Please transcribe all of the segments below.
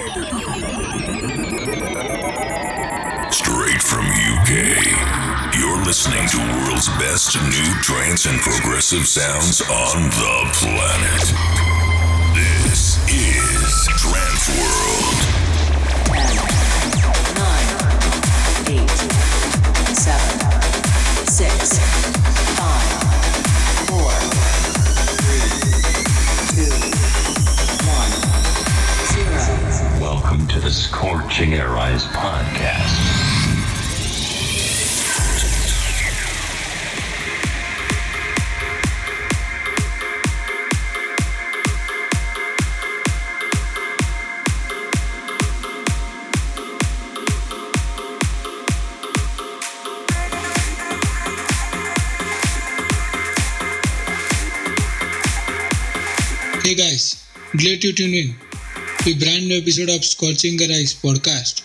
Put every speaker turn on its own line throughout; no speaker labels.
Straight from UK, you're listening to world's best new trance and progressive sounds on the planet. This is Trance World.
The Scorching ARYes podcast.
Hey guys, glad you tuned in to a brand new episode of Scorching the Rise podcast.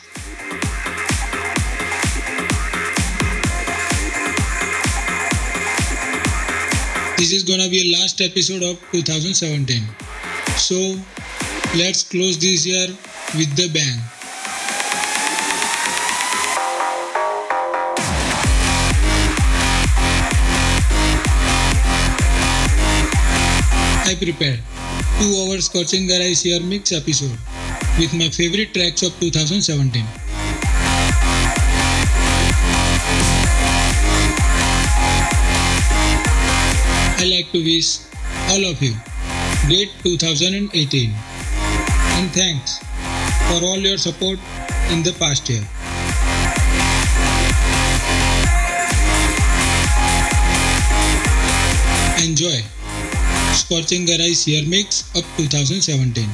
This is gonna be a last episode of 2017. So let's close this year with the bang. I prepared two hour Scorching Rise Year Mix episode with my favorite tracks of 2017. I like to wish all of you great 2018 and thanks for all your support in the past year. Enjoy Scorching Rise Year Mix of 2017.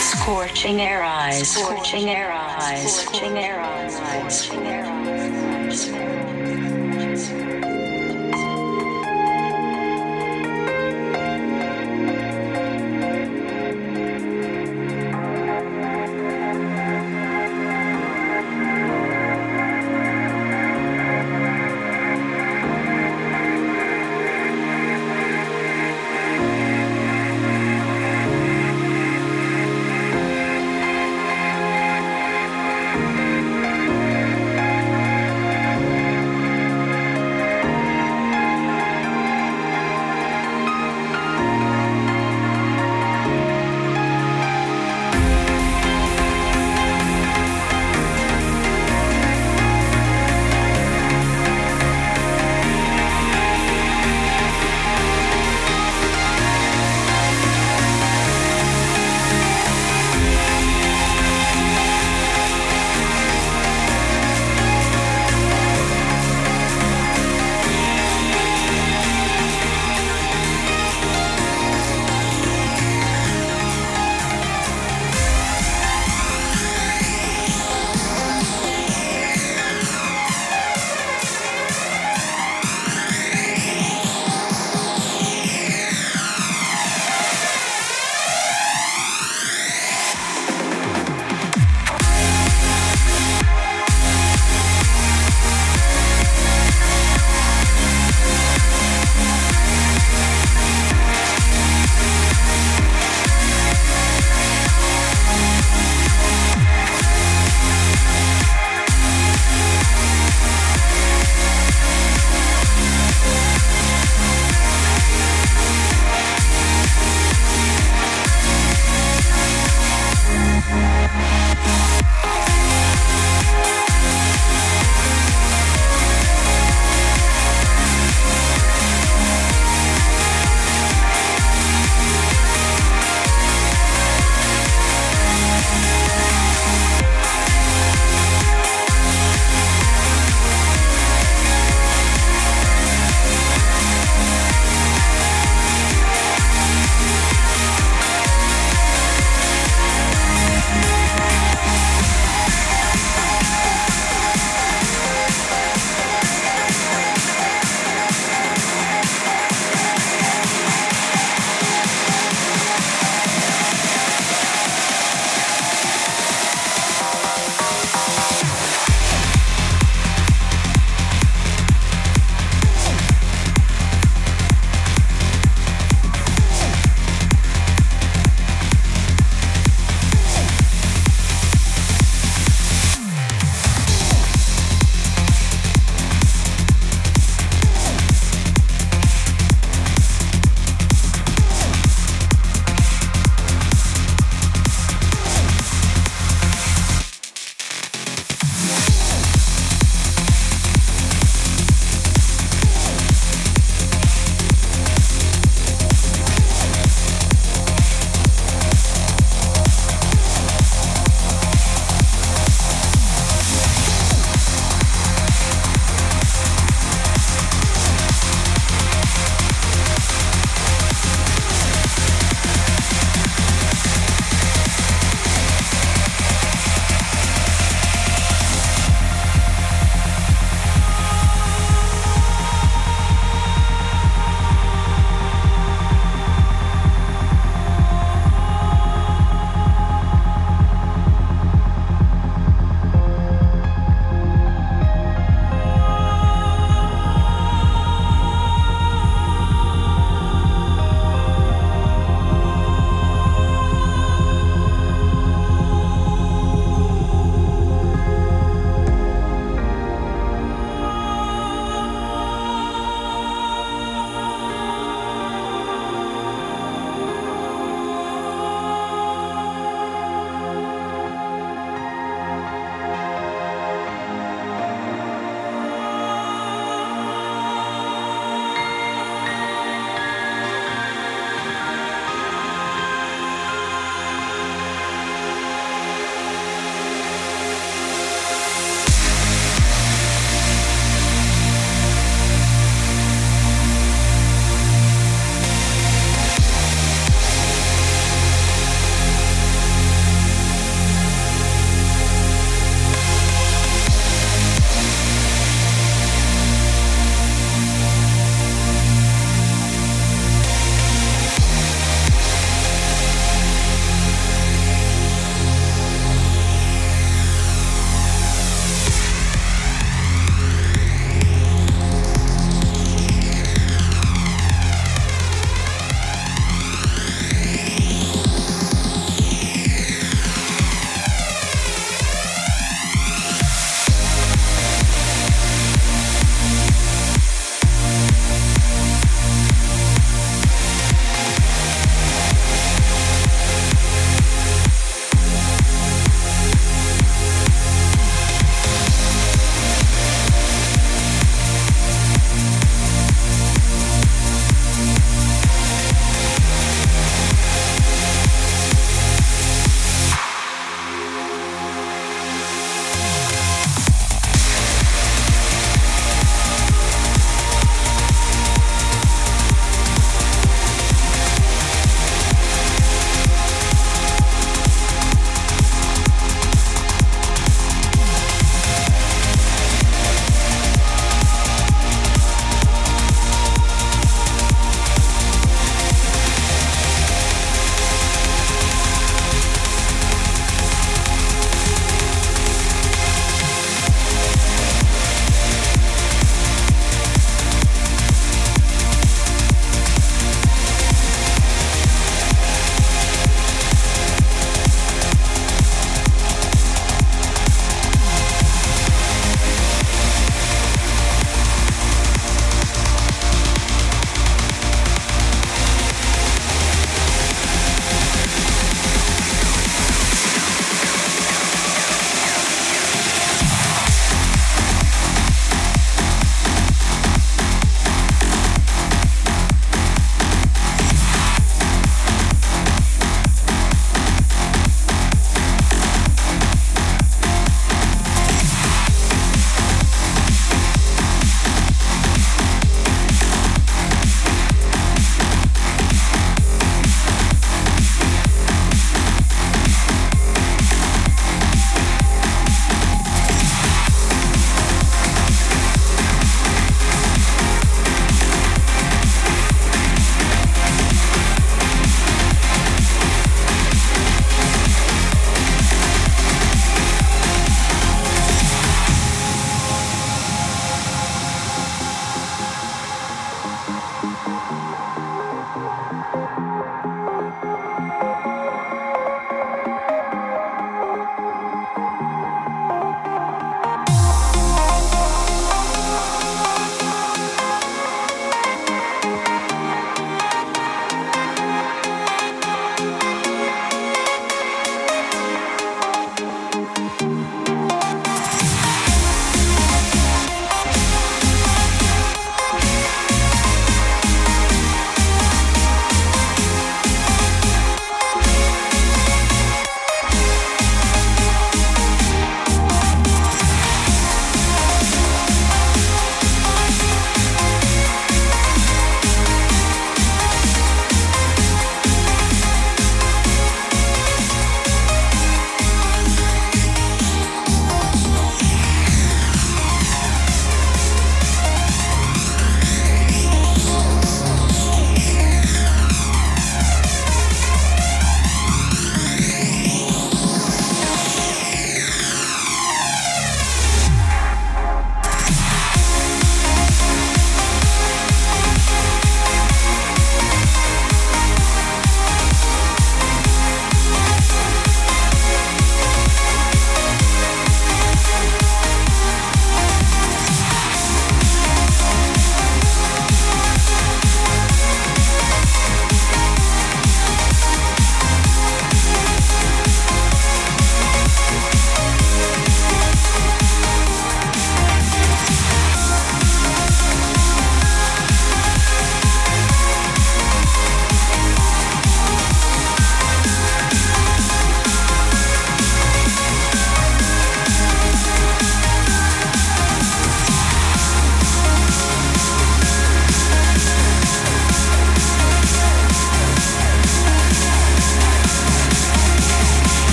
Scorching ARYes. Scorching ARYes. Scorching ARYes. Scorching
ARYes.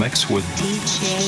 Mix with
DJ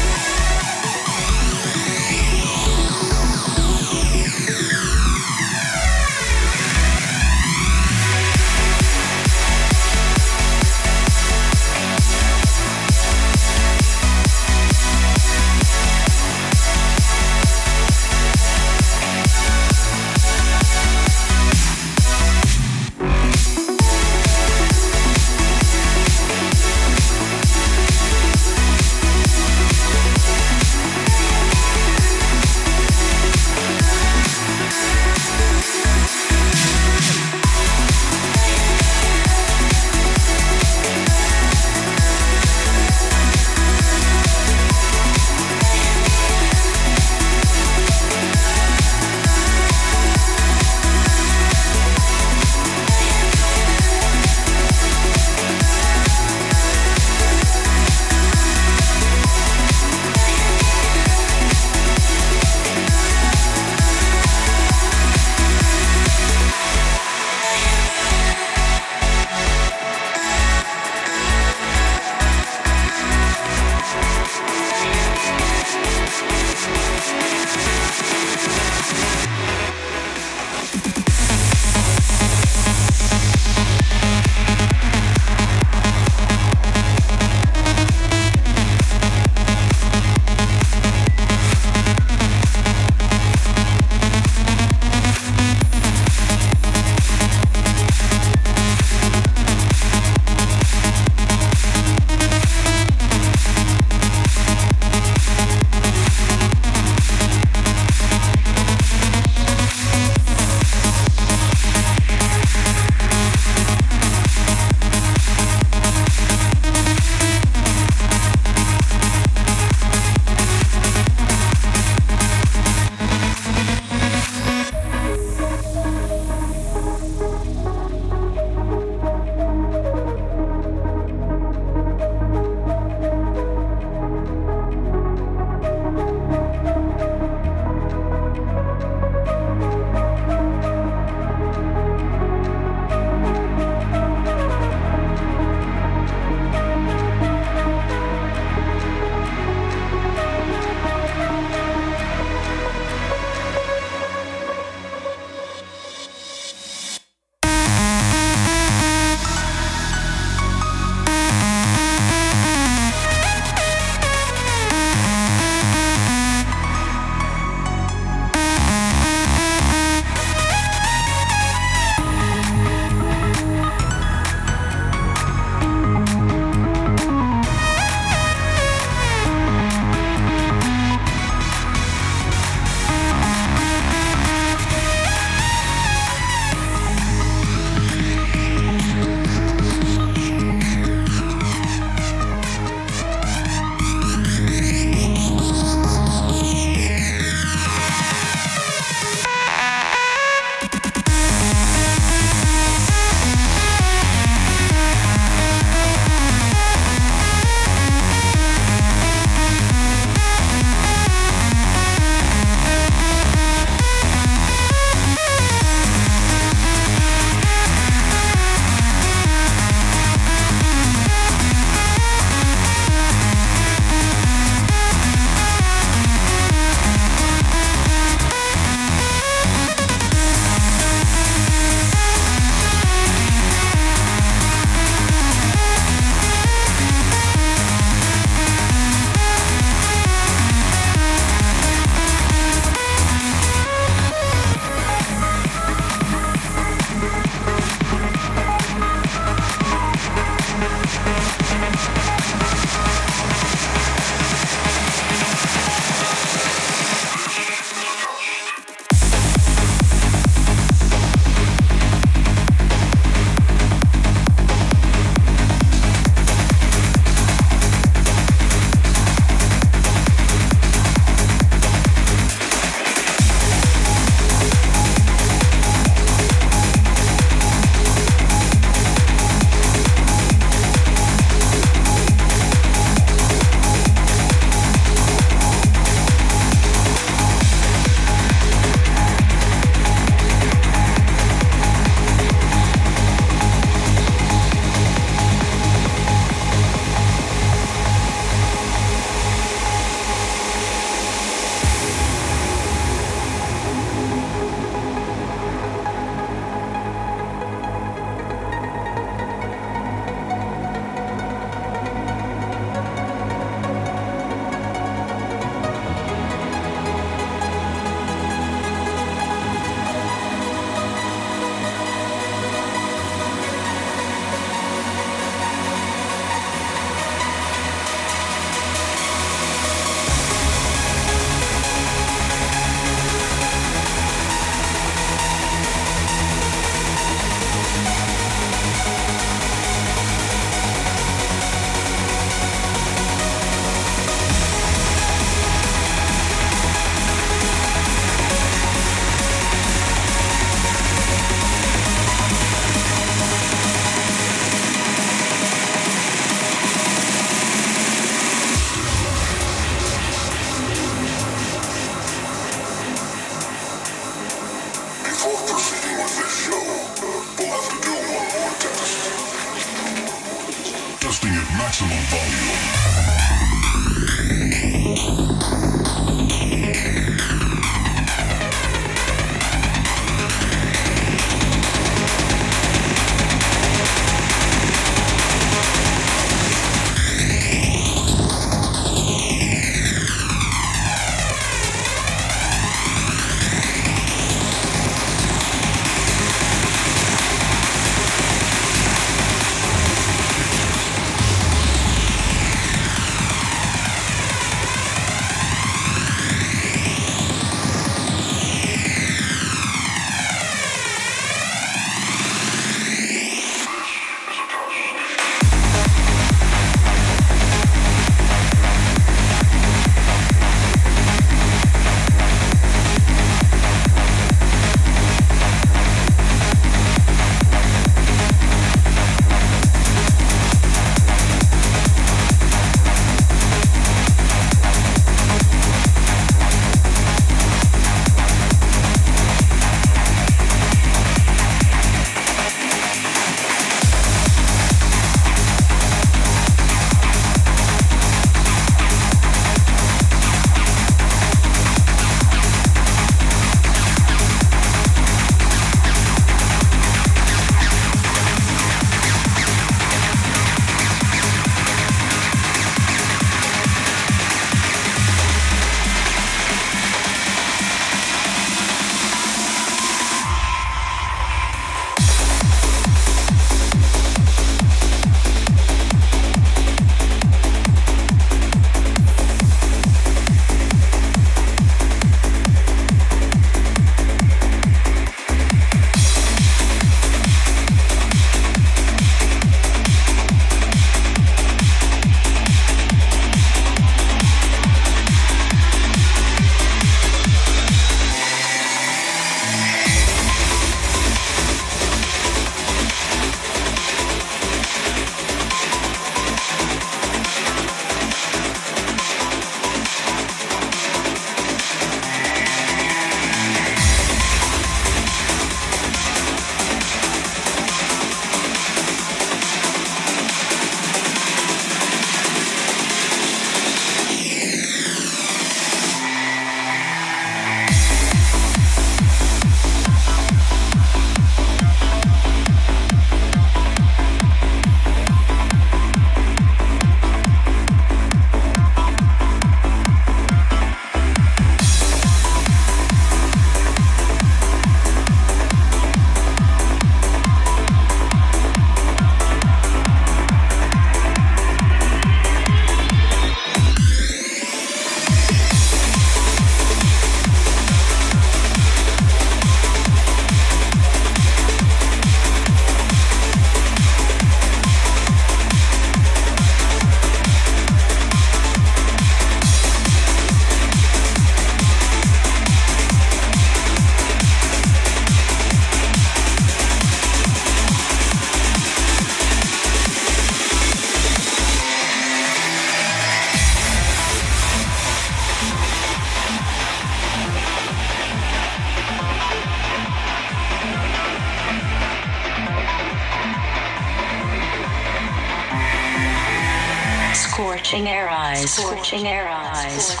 Scorching ARYes.